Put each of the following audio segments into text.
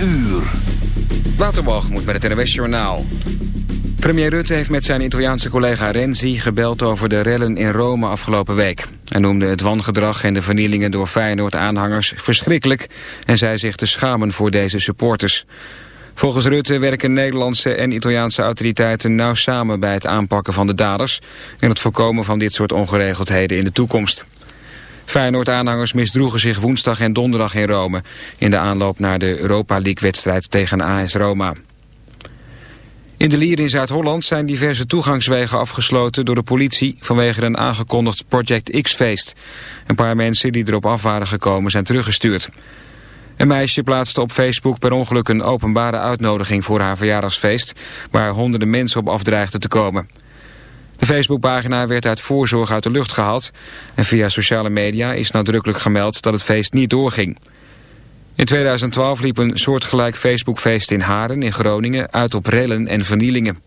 uur. moet met het NWS Journaal. Premier Rutte heeft met zijn Italiaanse collega Renzi gebeld over de rellen in Rome afgelopen week. Hij noemde het wangedrag en de vernielingen door Feyenoord-aanhangers verschrikkelijk... en zei zich te schamen voor deze supporters. Volgens Rutte werken Nederlandse en Italiaanse autoriteiten nauw samen bij het aanpakken van de daders... en het voorkomen van dit soort ongeregeldheden in de toekomst. Feyenoord-aanhangers misdroegen zich woensdag en donderdag in Rome... in de aanloop naar de Europa League-wedstrijd tegen AS Roma. In de Lier in Zuid-Holland zijn diverse toegangswegen afgesloten door de politie... vanwege een aangekondigd Project X-feest. Een paar mensen die erop af waren gekomen zijn teruggestuurd. Een meisje plaatste op Facebook per ongeluk een openbare uitnodiging voor haar verjaardagsfeest... waar honderden mensen op afdreigden te komen. De Facebookpagina werd uit voorzorg uit de lucht gehaald... en via sociale media is nadrukkelijk gemeld dat het feest niet doorging. In 2012 liep een soortgelijk Facebookfeest in Haren in Groningen uit op rellen en vernielingen.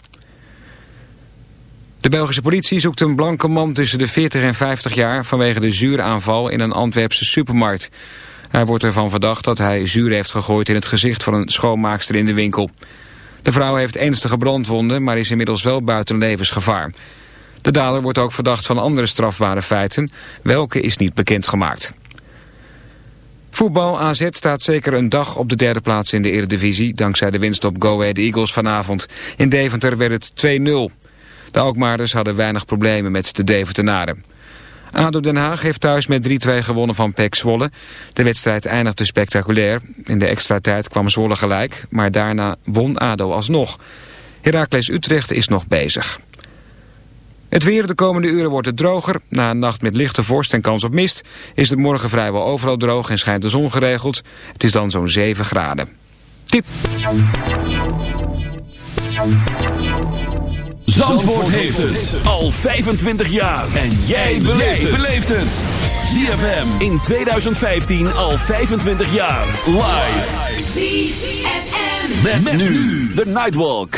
De Belgische politie zoekt een blanke man tussen de 40 en 50 jaar... vanwege de zuuraanval in een Antwerpse supermarkt. Hij wordt ervan verdacht dat hij zuur heeft gegooid in het gezicht van een schoonmaakster in de winkel. De vrouw heeft ernstige brandwonden, maar is inmiddels wel buiten levensgevaar. De dader wordt ook verdacht van andere strafbare feiten. Welke is niet bekendgemaakt. Voetbal AZ staat zeker een dag op de derde plaats in de Eredivisie... dankzij de winst op Go Ahead Eagles vanavond. In Deventer werd het 2-0. De Alkmaarders hadden weinig problemen met de Deventenaren. ADO Den Haag heeft thuis met 3-2 gewonnen van PEC Zwolle. De wedstrijd eindigde spectaculair. In de extra tijd kwam Zwolle gelijk, maar daarna won ADO alsnog. Heracles Utrecht is nog bezig. Het weer de komende uren wordt het droger. Na een nacht met lichte vorst en kans op mist... is het morgen vrijwel overal droog en schijnt de zon geregeld. Het is dan zo'n 7 graden. Dit. Zandvoort heeft het al 25 jaar. En jij beleeft het. ZFM in 2015 al 25 jaar. Live. ZFM. Met, nu de Nightwalk.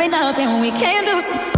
every nothing we can do.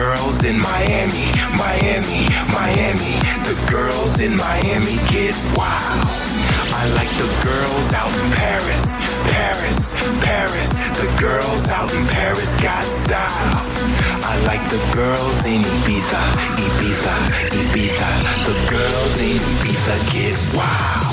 Girls in Miami, Miami, Miami. The girls in Miami get wild. I like the girls out in Paris, Paris, Paris. The girls out in Paris got style. I like the girls in Ibiza, Ibiza, Ibiza. The girls in Ibiza get wild.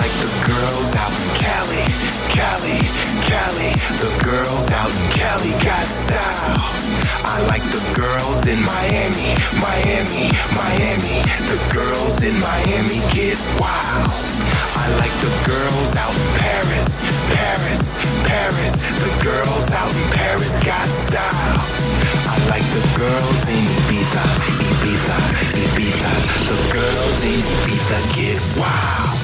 Like the girls out in Cali, Cali, Cali. The girls out in Cali got style. I like the girls in Miami, Miami, Miami. The girls in Miami get wild. I like the girls out in Paris, Paris, Paris. The girls out in Paris got style. I like the girls in Ibiza, Ibiza, Ibiza. The girls in Ibiza get wild.